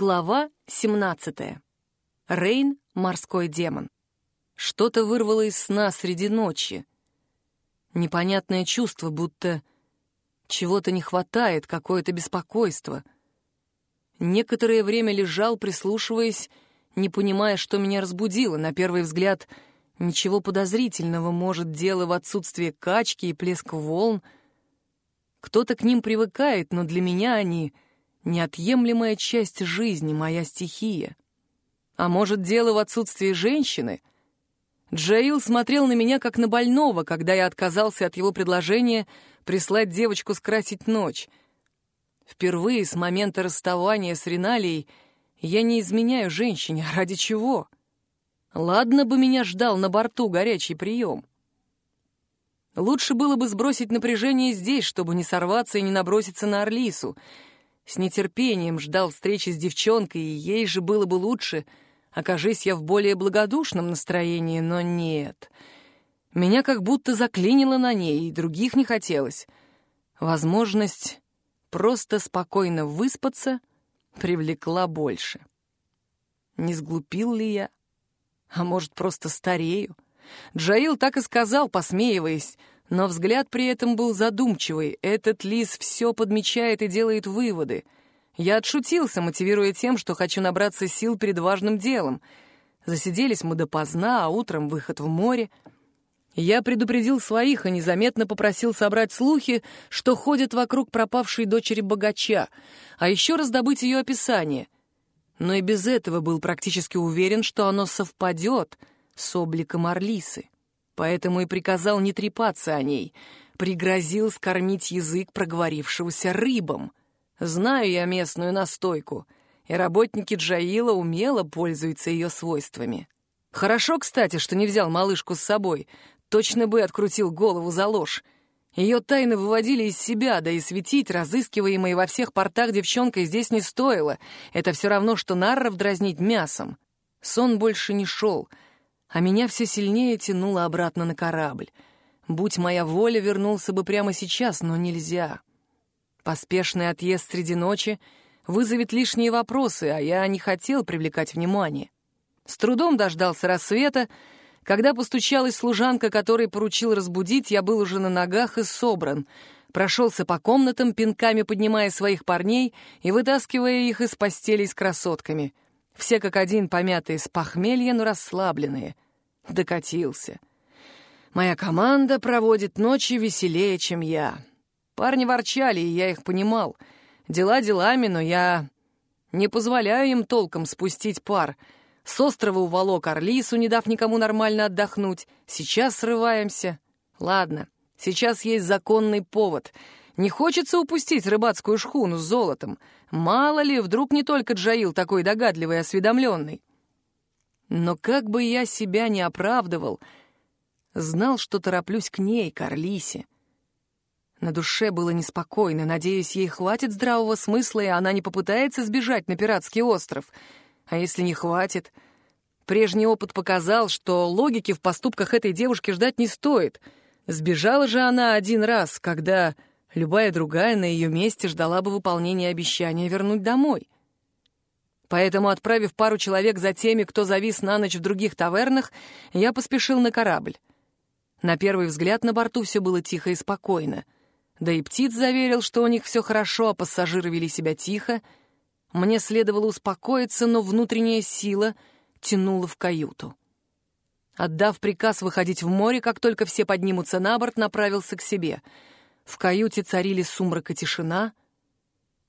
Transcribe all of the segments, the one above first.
Глава 17. Рейн — морской демон. Что-то вырвало из сна среди ночи. Непонятное чувство, будто чего-то не хватает, какое-то беспокойство. Некоторое время лежал, прислушиваясь, не понимая, что меня разбудило. На первый взгляд, ничего подозрительного, может, дело в отсутствии качки и плеск волн. Кто-то к ним привыкает, но для меня они — неотъемлемая часть жизни, моя стихия. А может, дело в отсутствии женщины? Джаил смотрел на меня как на больного, когда я отказался от его предложения прислать девочку скрасить ночь. Впервые с момента расставания с Риналией я не изменяю женщине, ради чего? Ладно бы меня ждал на борту горячий прием. Лучше было бы сбросить напряжение здесь, чтобы не сорваться и не наброситься на Орлису — с нетерпением ждал встречи с девчонкой, и ей же было бы лучше, окажись я в более благодушном настроении, но нет. Меня как будто заклинило на ней, и других не хотелось. Возможность просто спокойно выспаться привлекла больше. Не сглупил ли я? А может, просто старею? Джаил так и сказал, посмеиваясь, но взгляд при этом был задумчивый. Этот лис все подмечает и делает выводы. Я отшутился, мотивируя тем, что хочу набраться сил перед важным делом. Засиделись мы допоздна, а утром выход в море. Я предупредил своих и незаметно попросил собрать слухи, что ходят вокруг пропавшей дочери богача, а еще раздобыть ее описание. Но и без этого был практически уверен, что оно совпадет с обликом Орлисы поэтому и приказал не трепаться о ней, пригрозил скормить язык проговорившегося рыбам. Знаю я местную настойку, и работники Джаила умело пользуются ее свойствами. Хорошо, кстати, что не взял малышку с собой, точно бы открутил голову за ложь. Ее тайны выводили из себя, да и светить, разыскиваемой во всех портах девчонкой здесь не стоило. Это все равно, что нарров дразнить мясом. Сон больше не шел — а меня все сильнее тянуло обратно на корабль. Будь моя воля, вернулся бы прямо сейчас, но нельзя. Поспешный отъезд среди ночи вызовет лишние вопросы, а я не хотел привлекать внимание. С трудом дождался рассвета. Когда постучалась служанка, которой поручил разбудить, я был уже на ногах и собран. Прошелся по комнатам, пинками поднимая своих парней и вытаскивая их из постелей с красотками — все как один помятые с похмелья, но расслабленные. Докатился. Моя команда проводит ночи веселее, чем я. Парни ворчали, и я их понимал. Дела делами, но я не позволяю им толком спустить пар. С острова уволок Орлису, не дав никому нормально отдохнуть. Сейчас срываемся. Ладно, сейчас есть законный повод — не хочется упустить рыбацкую шхуну с золотом. Мало ли, вдруг не только Джаил такой догадливый и осведомленный. Но как бы я себя не оправдывал, знал, что тороплюсь к ней, к Орлисе. На душе было неспокойно, надеюсь, ей хватит здравого смысла, и она не попытается сбежать на пиратский остров. А если не хватит? Прежний опыт показал, что логики в поступках этой девушки ждать не стоит. Сбежала же она один раз, когда Любая другая на ее месте ждала бы выполнения обещания вернуть домой. Поэтому, отправив пару человек за теми, кто завис на ночь в других тавернах, я поспешил на корабль. На первый взгляд на борту все было тихо и спокойно. Да и птиц заверил, что у них все хорошо, а пассажиры вели себя тихо. Мне следовало успокоиться, но внутренняя сила тянула в каюту. Отдав приказ выходить в море, как только все поднимутся на борт, направился к себе — в каюте царили сумрак и тишина.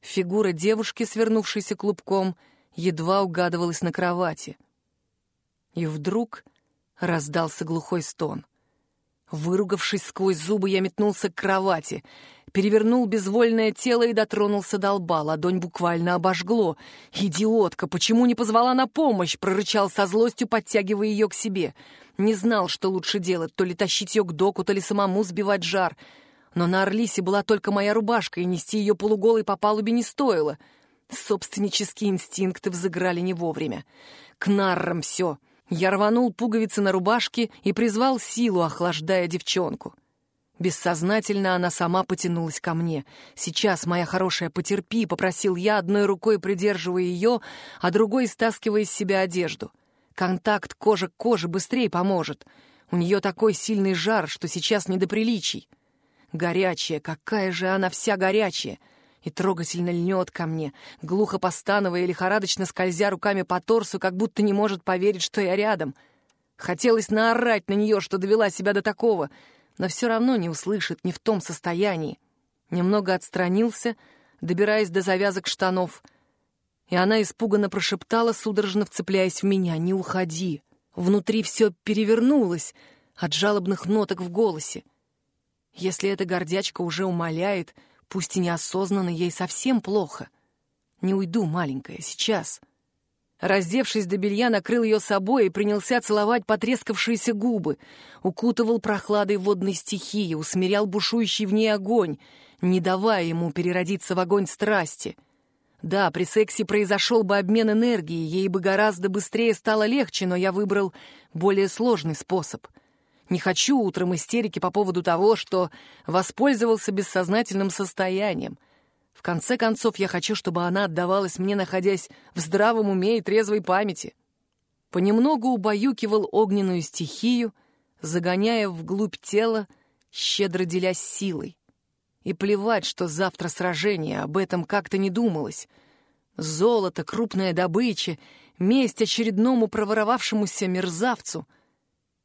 Фигура девушки, свернувшейся клубком, едва угадывалась на кровати. И вдруг раздался глухой стон. Выругавшись сквозь зубы, я метнулся к кровати, перевернул безвольное тело и дотронулся до лба. Ладонь буквально обожгло. «Идиотка! Почему не позвала на помощь?» — прорычал со злостью, подтягивая ее к себе. Не знал, что лучше делать, то ли тащить ее к доку, то ли самому сбивать жар — но на Орлисе была только моя рубашка, и нести ее полуголой по палубе не стоило. Собственнические инстинкты взыграли не вовремя. К наррам все. Я рванул пуговицы на рубашке и призвал силу, охлаждая девчонку. Бессознательно она сама потянулась ко мне. «Сейчас, моя хорошая, потерпи», — попросил я, одной рукой придерживая ее, а другой стаскивая из себя одежду. «Контакт кожи к коже быстрее поможет. У нее такой сильный жар, что сейчас не до приличий. Горячая, какая же она вся горячая!» и трогательно льнет ко мне, глухо постановая и лихорадочно скользя руками по торсу, как будто не может поверить, что я рядом. Хотелось наорать на нее, что довела себя до такого, но все равно не услышит, не в том состоянии. Немного отстранился, добираясь до завязок штанов, и она испуганно прошептала, судорожно вцепляясь в меня, «Не уходи!» Внутри все перевернулось от жалобных ноток в голосе. Если эта гордячка уже умоляет, пусть и неосознанно, ей совсем плохо. Не уйду, маленькая, сейчас. Раздевшись до белья, накрыл ее собой и принялся целовать потрескавшиеся губы, укутывал прохладой водной стихии, усмирял бушующий в ней огонь, не давая ему переродиться в огонь страсти — да, при сексе произошел бы обмен энергией, ей бы гораздо быстрее стало легче, но я выбрал более сложный способ. Не хочу утром истерики по поводу того, что воспользовался бессознательным состоянием. В конце концов, я хочу, чтобы она отдавалась мне, находясь в здравом уме и трезвой памяти. Понемногу убаюкивал огненную стихию, загоняя вглубь тела, щедро делясь силой. И плевать, что завтра сражение, об этом как-то не думалось. Золото, крупная добыча, месть очередному проворовавшемуся мерзавцу —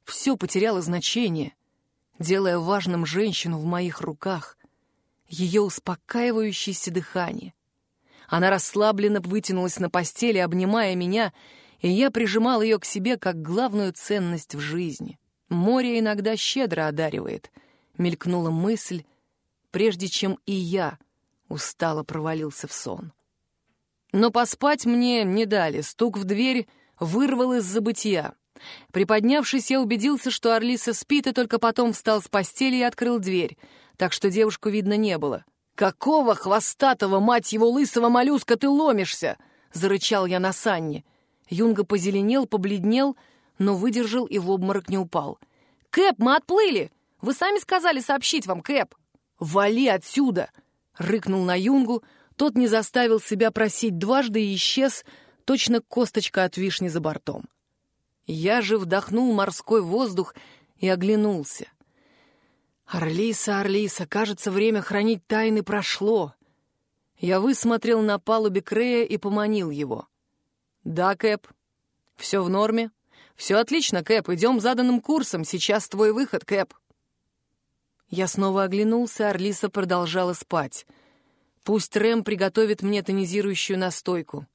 все потеряло значение, делая важным женщину в моих руках, ее успокаивающееся дыхание. Она расслабленно вытянулась на постели, обнимая меня, и я прижимал ее к себе как главную ценность в жизни. Море иногда щедро одаривает, мелькнула мысль, прежде чем и я устало провалился в сон. Но поспать мне не дали, стук в дверь вырвал из забытия. Приподнявшись, я убедился, что Орлиса спит, и только потом встал с постели и открыл дверь, так что девушку видно не было. «Какого хвостатого, мать его, лысого моллюска ты ломишься?» — зарычал я на Санне. Юнга позеленел, побледнел, но выдержал и в обморок не упал. «Кэп, мы отплыли! Вы сами сказали сообщить вам, Кэп!» «Вали отсюда!» — рыкнул на Юнгу. Тот не заставил себя просить дважды и исчез, точно косточка от вишни за бортом. Я же вдохнул морской воздух и оглянулся. «Орлиса, Орлиса, кажется, время хранить тайны прошло». Я высмотрел на палубе Крея и поманил его. «Да, Кэп. Все в норме. Все отлично, Кэп. Идем заданным курсом. Сейчас твой выход, Кэп». Я снова оглянулся, Орлиса продолжала спать. Пусть Рэм приготовит мне тонизирующую настойку.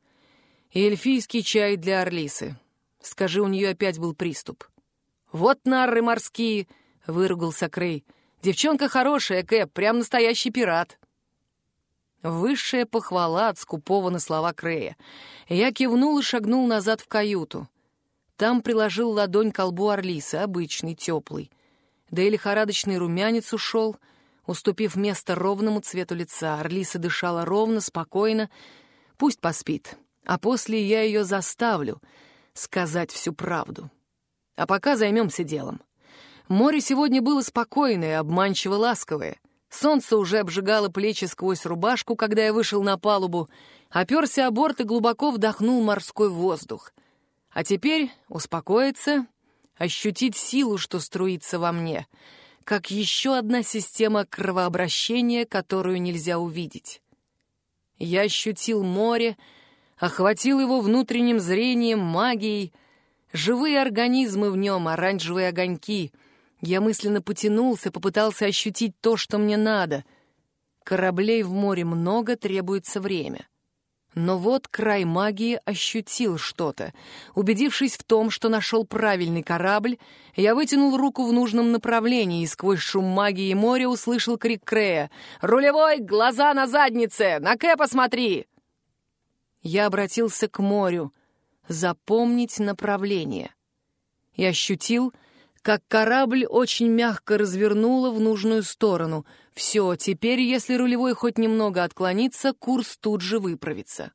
И эльфийский чай для Орлисы. Скажи, у нее опять был приступ. «Вот нарры морские!» — выругался Крей. «Девчонка хорошая, Кэп, прям настоящий пират!» Высшая похвала от скупого на слова Крея. Я кивнул и шагнул назад в каюту. Там приложил ладонь к колбу Орлисы, обычный, теплый да и лихорадочный румянец ушел, уступив место ровному цвету лица. Орлиса дышала ровно, спокойно. Пусть поспит, а после я ее заставлю сказать всю правду. А пока займемся делом. Море сегодня было спокойное, обманчиво ласковое. Солнце уже обжигало плечи сквозь рубашку, когда я вышел на палубу, оперся о борт и глубоко вдохнул морской воздух. А теперь успокоиться ощутить силу, что струится во мне, как еще одна система кровообращения, которую нельзя увидеть. Я ощутил море, охватил его внутренним зрением, магией, живые организмы в нем, оранжевые огоньки. Я мысленно потянулся, попытался ощутить то, что мне надо. Кораблей в море много, требуется время. Но вот край магии ощутил что-то. Убедившись в том, что нашел правильный корабль, я вытянул руку в нужном направлении и сквозь шум магии моря услышал крик Крея. «Рулевой, глаза на заднице! На Кэпа смотри!» Я обратился к морю. Запомнить направление. И ощутил, как корабль очень мягко развернуло в нужную сторону. Все, теперь, если рулевой хоть немного отклонится, курс тут же выправится.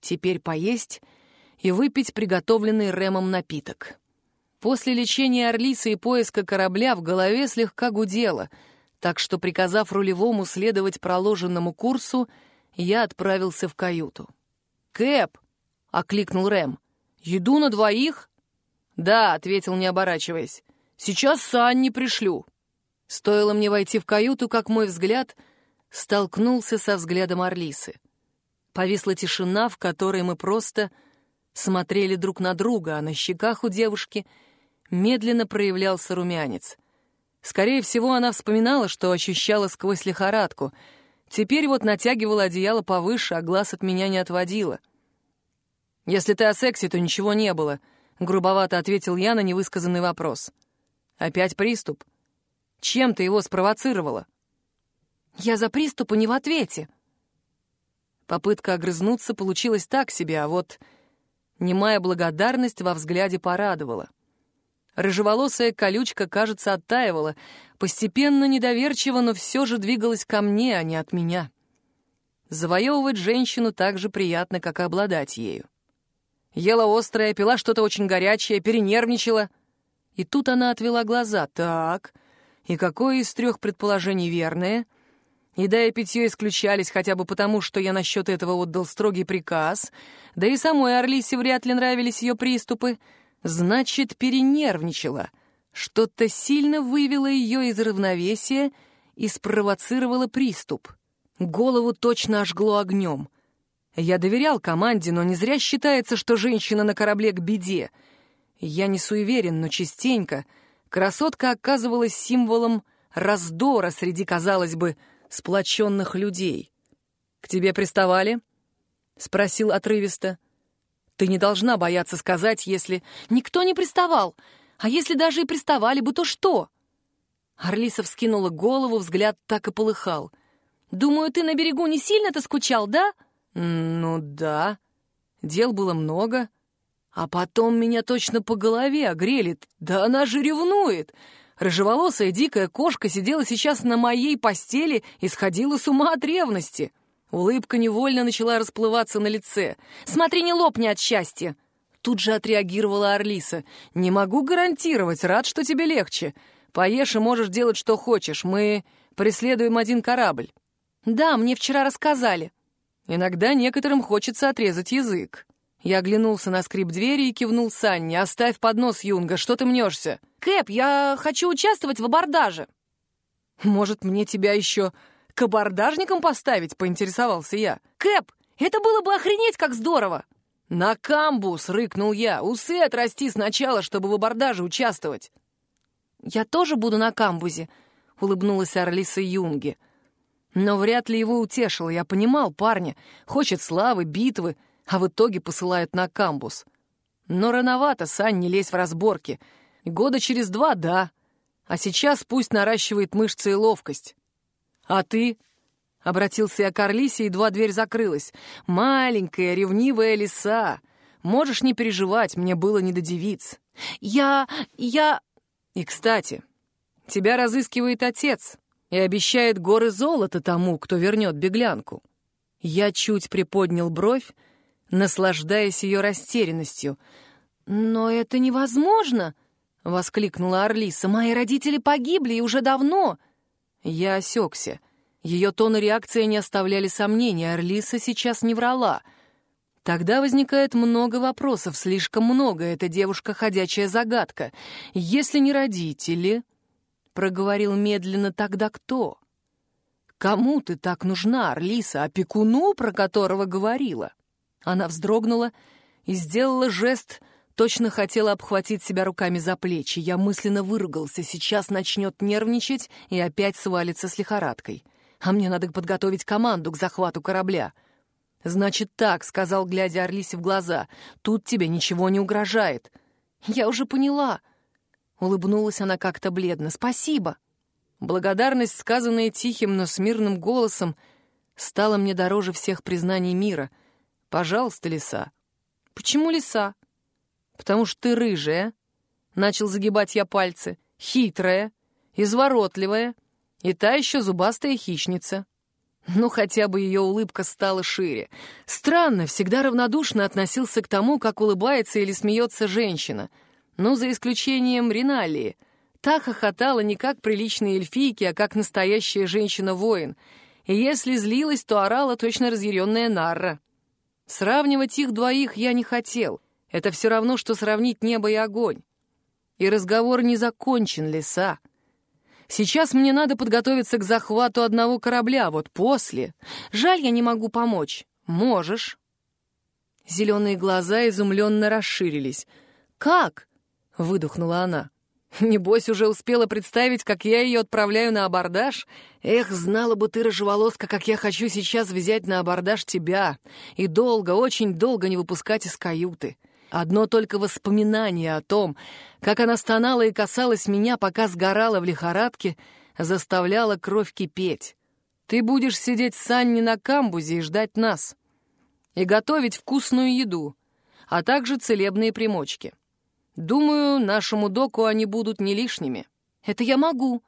Теперь поесть и выпить приготовленный Рэмом напиток. После лечения Орлисы и поиска корабля в голове слегка гудело, так что, приказав рулевому следовать проложенному курсу, я отправился в каюту. «Кэп!» — окликнул Рэм. «Еду на двоих?» «Да», — ответил, не оборачиваясь. «Сейчас Санни пришлю». Стоило мне войти в каюту, как мой взгляд столкнулся со взглядом Орлисы. Повисла тишина, в которой мы просто смотрели друг на друга, а на щеках у девушки медленно проявлялся румянец. Скорее всего, она вспоминала, что ощущала сквозь лихорадку. Теперь вот натягивала одеяло повыше, а глаз от меня не отводила. «Если ты о сексе, то ничего не было», — грубовато ответил я на невысказанный вопрос. «Опять приступ? Чем ты его спровоцировала?» «Я за приступы не в ответе». Попытка огрызнуться получилась так себе, а вот немая благодарность во взгляде порадовала. Рыжеволосая колючка, кажется, оттаивала, постепенно недоверчиво, но все же двигалась ко мне, а не от меня. Завоевывать женщину так же приятно, как и обладать ею. Ела острое, пила что-то очень горячее, перенервничала. И тут она отвела глаза. Так, и какое из трех предположений верное? Еда и питье исключались хотя бы потому, что я насчет этого отдал строгий приказ, да и самой Орлисе вряд ли нравились ее приступы. Значит, перенервничала. Что-то сильно вывело ее из равновесия и спровоцировало приступ. Голову точно ожгло огнем. Я доверял команде, но не зря считается, что женщина на корабле к беде. Я не суеверен, но частенько красотка оказывалась символом раздора среди, казалось бы, сплоченных людей. «К тебе приставали?» — спросил отрывисто. «Ты не должна бояться сказать, если...» «Никто не приставал. А если даже и приставали бы, то что?» Орлиса вскинула голову, взгляд так и полыхал. «Думаю, ты на берегу не сильно-то скучал, да?» «Ну да. Дел было много. А потом меня точно по голове огрели. Да она же ревнует!» Рыжеволосая дикая кошка сидела сейчас на моей постели и сходила с ума от ревности. Улыбка невольно начала расплываться на лице. «Смотри, не лопни от счастья!» Тут же отреагировала Орлиса. «Не могу гарантировать, рад, что тебе легче. Поешь и можешь делать, что хочешь. Мы преследуем один корабль». «Да, мне вчера рассказали. Иногда некоторым хочется отрезать язык. Я оглянулся на скрип двери и кивнул Санне. «Оставь поднос, Юнга, что ты мнешься?» «Кэп, я хочу участвовать в абордаже». «Может, мне тебя еще к абордажникам поставить?» — поинтересовался я. «Кэп, это было бы охренеть как здорово!» «На камбус!» — рыкнул я. «Усы отрасти сначала, чтобы в абордаже участвовать». «Я тоже буду на камбузе», — улыбнулась Орлиса Юнги. Но вряд ли его утешило. Я понимал парня. Хочет славы, битвы, а в итоге посылают на камбус. Но рановато, Сань, не лезь в разборки. Года через два — да. А сейчас пусть наращивает мышцы и ловкость. А ты? Обратился я к Орлисе, едва дверь закрылась. Маленькая, ревнивая лиса. Можешь не переживать, мне было не до девиц. Я... я... И, кстати, тебя разыскивает отец и обещает горы золота тому, кто вернет беглянку. Я чуть приподнял бровь, наслаждаясь ее растерянностью. «Но это невозможно!» — воскликнула Орлиса. «Мои родители погибли, и уже давно!» Я осекся. Ее тон и реакция не оставляли сомнений. Орлиса сейчас не врала. Тогда возникает много вопросов, слишком много. Эта девушка — ходячая загадка. Если не родители, проговорил медленно, тогда кто? Кому ты так нужна, Орлиса, опекуну, про которого говорила? Она вздрогнула и сделала жест, точно хотела обхватить себя руками за плечи. Я мысленно выругался, сейчас начнет нервничать и опять свалится с лихорадкой. А мне надо подготовить команду к захвату корабля. «Значит так», — сказал, глядя Орлисе в глаза, — «тут тебе ничего не угрожает». «Я уже поняла», Улыбнулась она как-то бледно. «Спасибо!» Благодарность, сказанная тихим, но смирным голосом, стала мне дороже всех признаний мира. «Пожалуйста, лиса». «Почему лиса?» «Потому что ты рыжая», — начал загибать я пальцы, «хитрая, изворотливая и та еще зубастая хищница». Ну, хотя бы ее улыбка стала шире. Странно, всегда равнодушно относился к тому, как улыбается или смеется женщина — Ну, за исключением Риналии. Та хохотала не как приличные эльфийки, а как настоящая женщина-воин. И если злилась, то орала точно разъяренная Нарра. Сравнивать их двоих я не хотел. Это все равно, что сравнить небо и огонь. И разговор не закончен, лиса. Сейчас мне надо подготовиться к захвату одного корабля, вот после. Жаль, я не могу помочь. Можешь. Зеленые глаза изумленно расширились. «Как?» — выдохнула она. «Небось, уже успела представить, как я ее отправляю на абордаж? Эх, знала бы ты, рыжеволоска, как я хочу сейчас взять на абордаж тебя и долго, очень долго не выпускать из каюты. Одно только воспоминание о том, как она стонала и касалась меня, пока сгорала в лихорадке, заставляло кровь кипеть. Ты будешь сидеть с Анни на камбузе и ждать нас. И готовить вкусную еду, а также целебные примочки. Думаю, нашему доку они будут не лишними. Это я могу,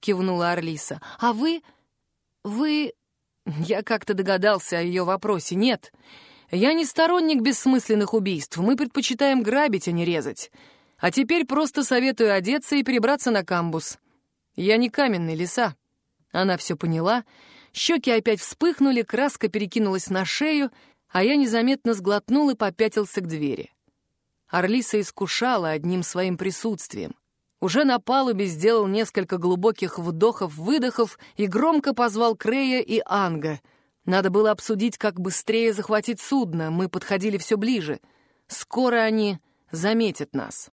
кивнула Орлиса. А вы... вы... Я как-то догадался о ее вопросе. Нет, я не сторонник бессмысленных убийств. Мы предпочитаем грабить, а не резать. А теперь просто советую одеться и перебраться на камбус. Я не каменный лиса. Она все поняла. Щеки опять вспыхнули, краска перекинулась на шею, а я незаметно сглотнул и попятился к двери. Орлиса искушала одним своим присутствием. Уже на палубе сделал несколько глубоких вдохов-выдохов и громко позвал Крея и Анга. Надо было обсудить, как быстрее захватить судно, мы подходили все ближе. Скоро они заметят нас.